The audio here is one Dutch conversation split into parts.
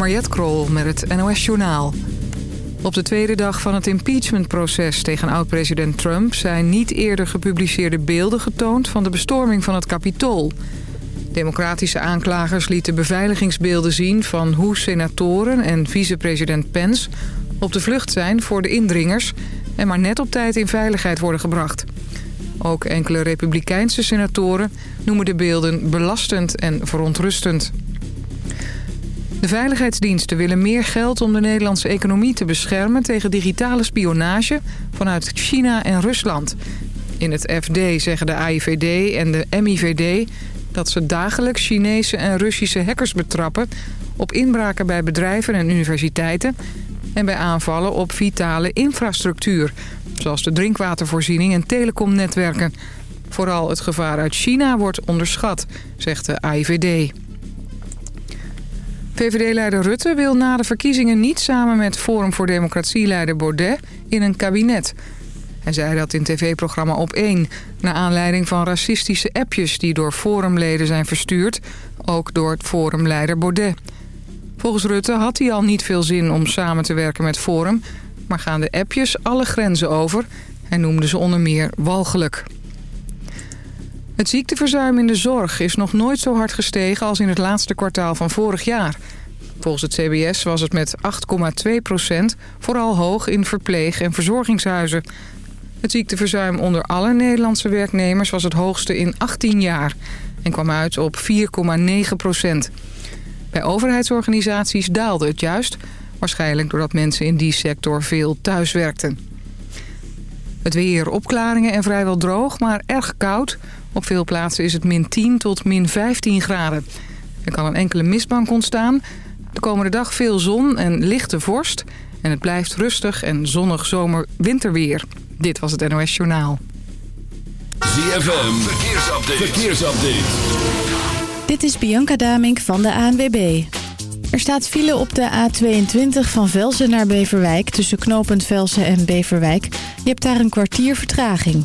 Mariette Krol met het NOS Journaal. Op de tweede dag van het impeachmentproces tegen oud-president Trump... zijn niet eerder gepubliceerde beelden getoond van de bestorming van het Capitool. Democratische aanklagers lieten beveiligingsbeelden zien... van hoe senatoren en vicepresident Pence op de vlucht zijn voor de indringers... en maar net op tijd in veiligheid worden gebracht. Ook enkele republikeinse senatoren noemen de beelden belastend en verontrustend. De veiligheidsdiensten willen meer geld om de Nederlandse economie te beschermen... tegen digitale spionage vanuit China en Rusland. In het FD zeggen de AIVD en de MIVD dat ze dagelijks Chinese en Russische hackers betrappen... op inbraken bij bedrijven en universiteiten... en bij aanvallen op vitale infrastructuur... zoals de drinkwatervoorziening en telecomnetwerken. Vooral het gevaar uit China wordt onderschat, zegt de AIVD. VVD-leider Rutte wil na de verkiezingen niet samen met Forum voor Democratie-leider Baudet in een kabinet. Hij zei dat in tv-programma Op1, naar aanleiding van racistische appjes die door Forumleden zijn verstuurd, ook door het Forumleider Baudet. Volgens Rutte had hij al niet veel zin om samen te werken met Forum, maar gaan de appjes alle grenzen over. Hij noemde ze onder meer walgelijk. Het ziekteverzuim in de zorg is nog nooit zo hard gestegen als in het laatste kwartaal van vorig jaar. Volgens het CBS was het met 8,2 procent vooral hoog in verpleeg- en verzorgingshuizen. Het ziekteverzuim onder alle Nederlandse werknemers was het hoogste in 18 jaar en kwam uit op 4,9 procent. Bij overheidsorganisaties daalde het juist, waarschijnlijk doordat mensen in die sector veel thuiswerkten. Het weer opklaringen en vrijwel droog, maar erg koud. Op veel plaatsen is het min 10 tot min 15 graden. Er kan een enkele mistbank ontstaan. De komende dag veel zon en lichte vorst. En het blijft rustig en zonnig zomer-winterweer. Dit was het NOS Journaal. ZFM, verkeersupdate. verkeersupdate. Dit is Bianca Damink van de ANWB. Er staat file op de A22 van Velsen naar Beverwijk... tussen knooppunt Velsen en Beverwijk. Je hebt daar een kwartier vertraging.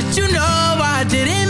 did you know I didn't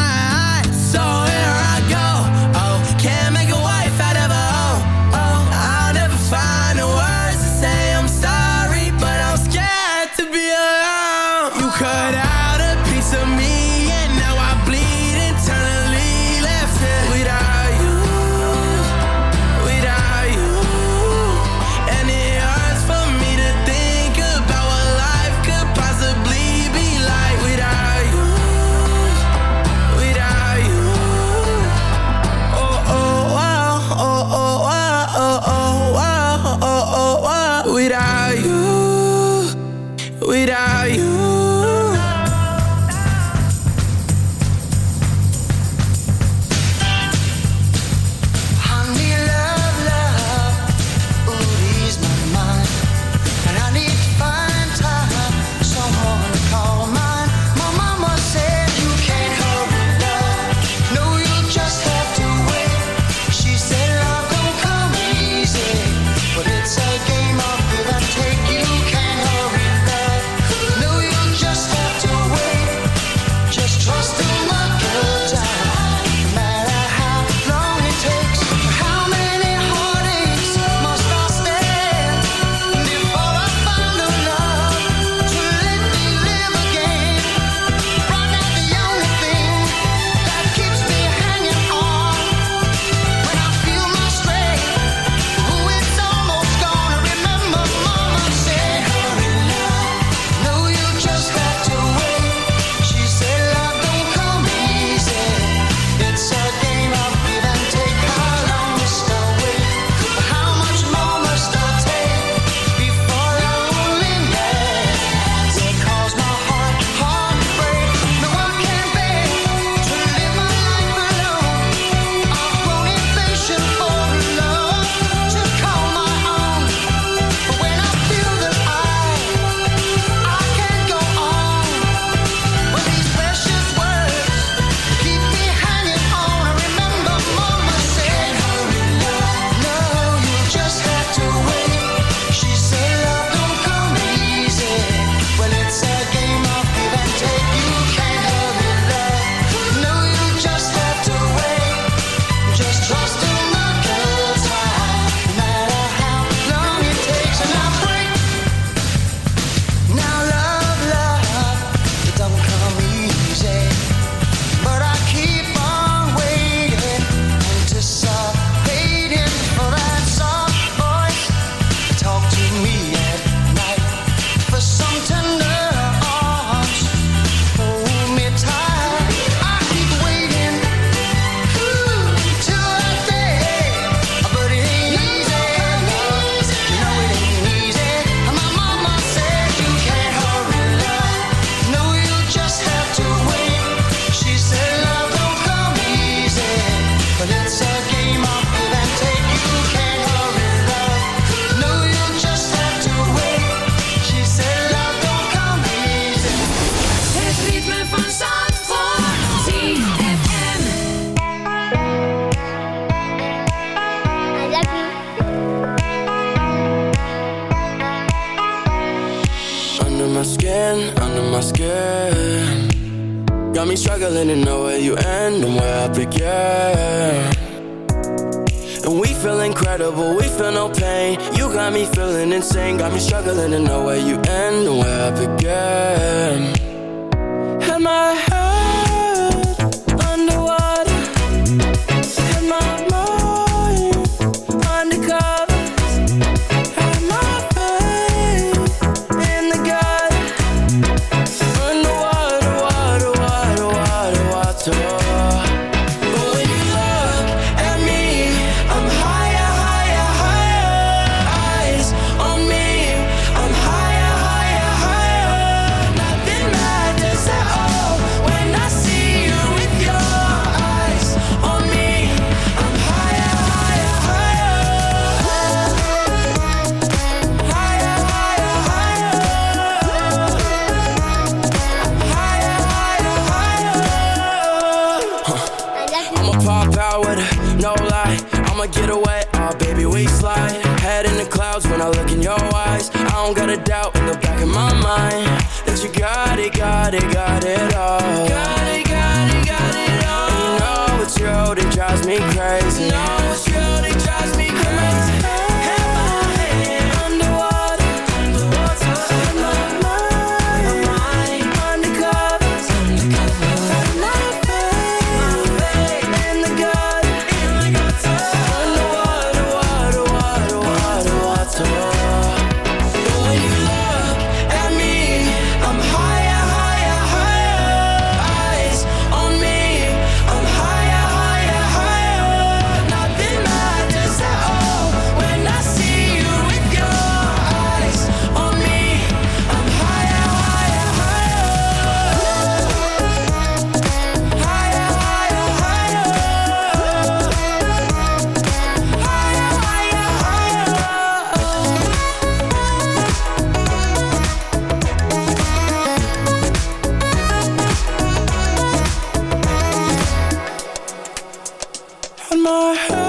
My head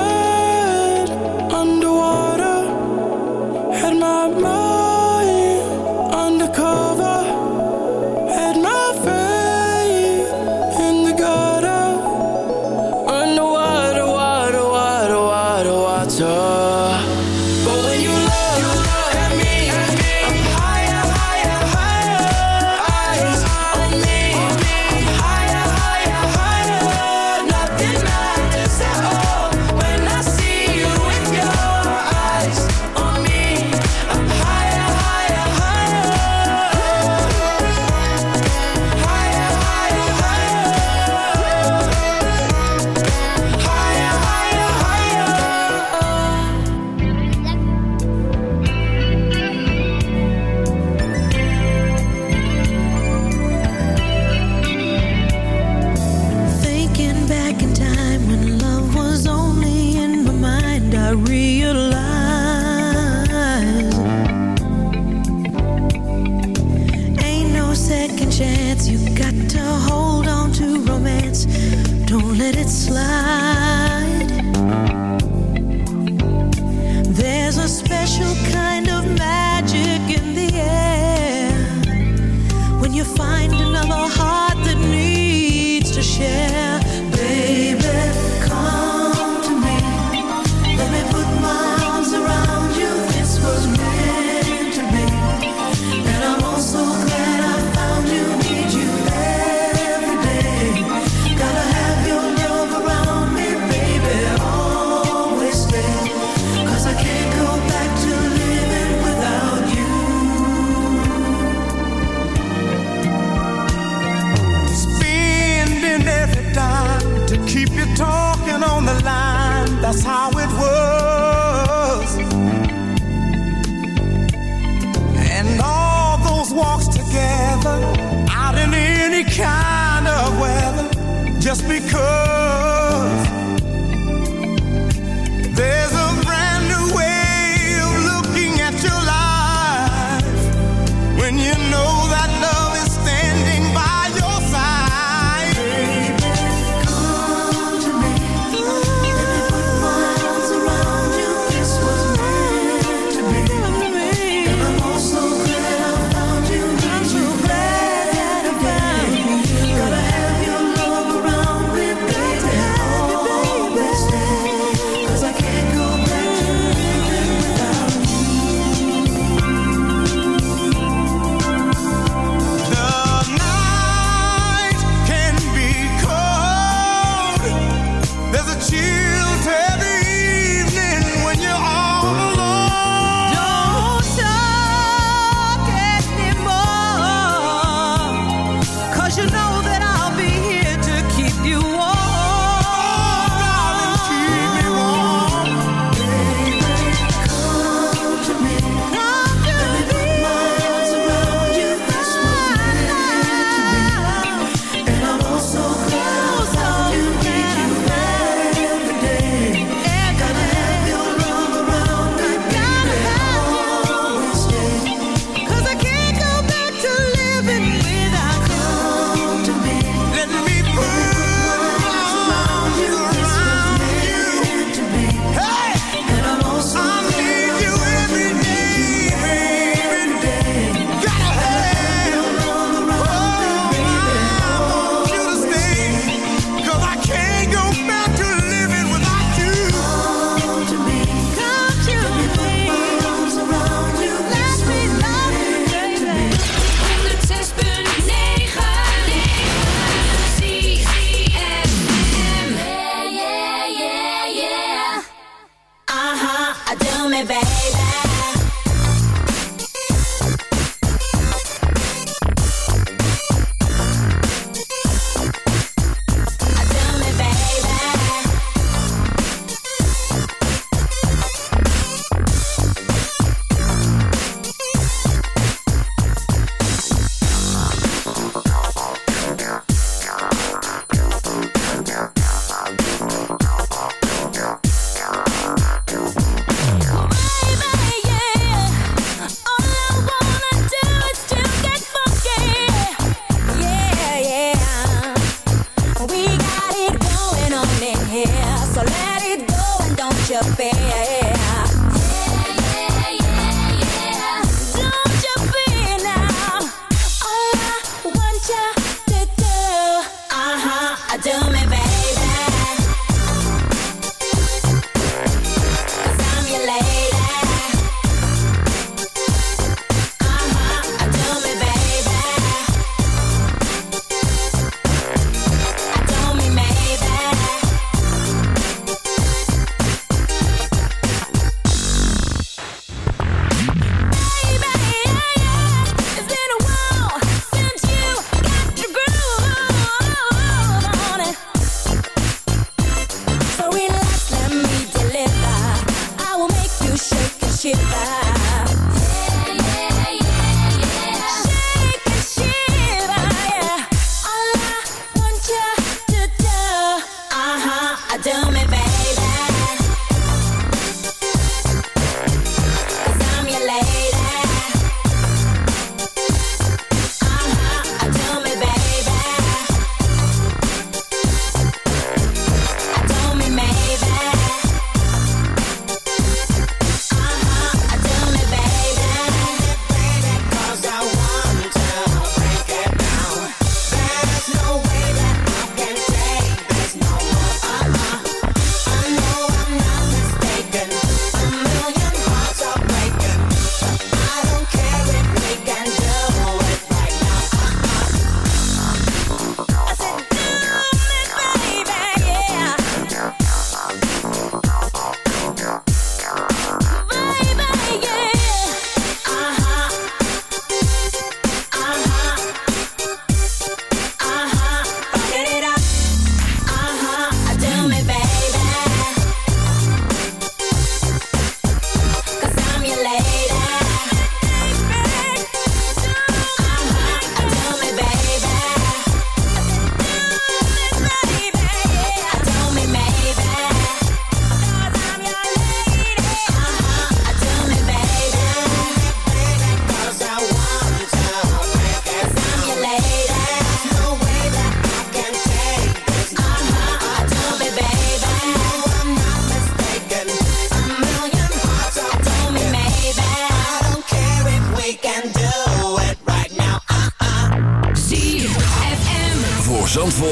just because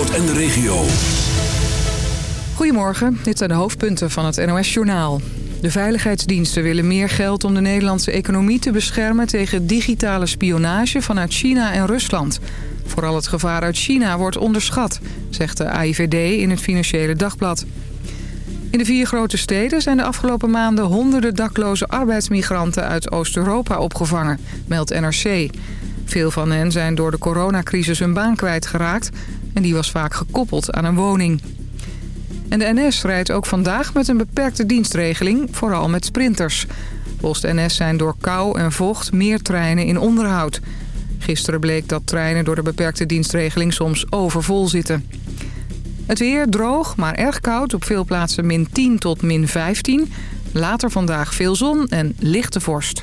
En de regio. Goedemorgen, dit zijn de hoofdpunten van het NOS-journaal. De veiligheidsdiensten willen meer geld om de Nederlandse economie te beschermen... tegen digitale spionage vanuit China en Rusland. Vooral het gevaar uit China wordt onderschat, zegt de AIVD in het Financiële Dagblad. In de vier grote steden zijn de afgelopen maanden honderden dakloze arbeidsmigranten uit Oost-Europa opgevangen, meldt NRC. Veel van hen zijn door de coronacrisis hun baan kwijtgeraakt en die was vaak gekoppeld aan een woning. En de NS rijdt ook vandaag met een beperkte dienstregeling, vooral met sprinters. Volgens de NS zijn door kou en vocht meer treinen in onderhoud. Gisteren bleek dat treinen door de beperkte dienstregeling soms overvol zitten. Het weer droog, maar erg koud. Op veel plaatsen min 10 tot min 15. Later vandaag veel zon en lichte vorst.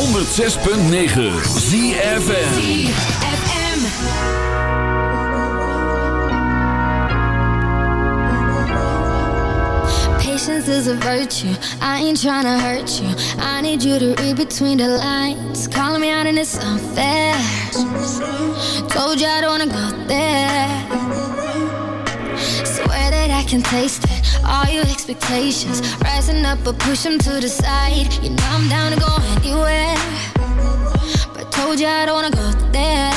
106.9 ZFM. Patience is a virtue. I ain't trying to hurt you. I need you to read between the lines. Calling me out and it's unfair. Told you I don't wanna go there. Can taste it. All your expectations rising up, but push them to the side. You know I'm down to go anywhere. But told you I don't wanna go there.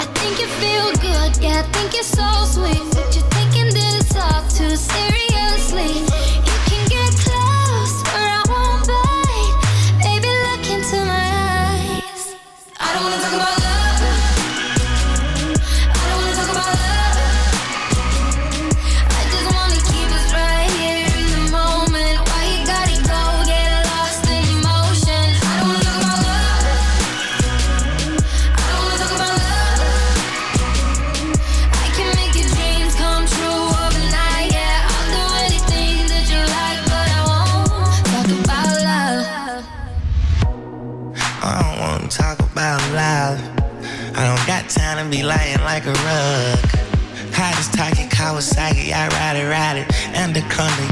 I think you feel good, yeah, I think you're so sweet. But you're taking this all too seriously.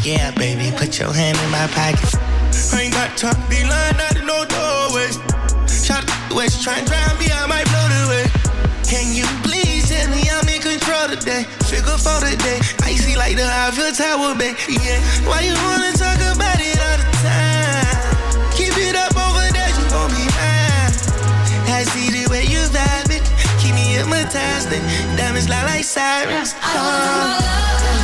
Yeah, baby, put your hand in my pocket. I ain't got time to be lying out in no doorway. Shot way she tryna drown me, I might blow the way. Can you please tell me I'm in control today? Figure for today. Icy like the Eiffel Tower, babe. Yeah. Why you wanna talk about it all the time? Keep it up over there, you gon' be mine. I see the way you vibe it. Keep me hypnotized. and Diamonds lie like sirens. I don't wanna talk about love.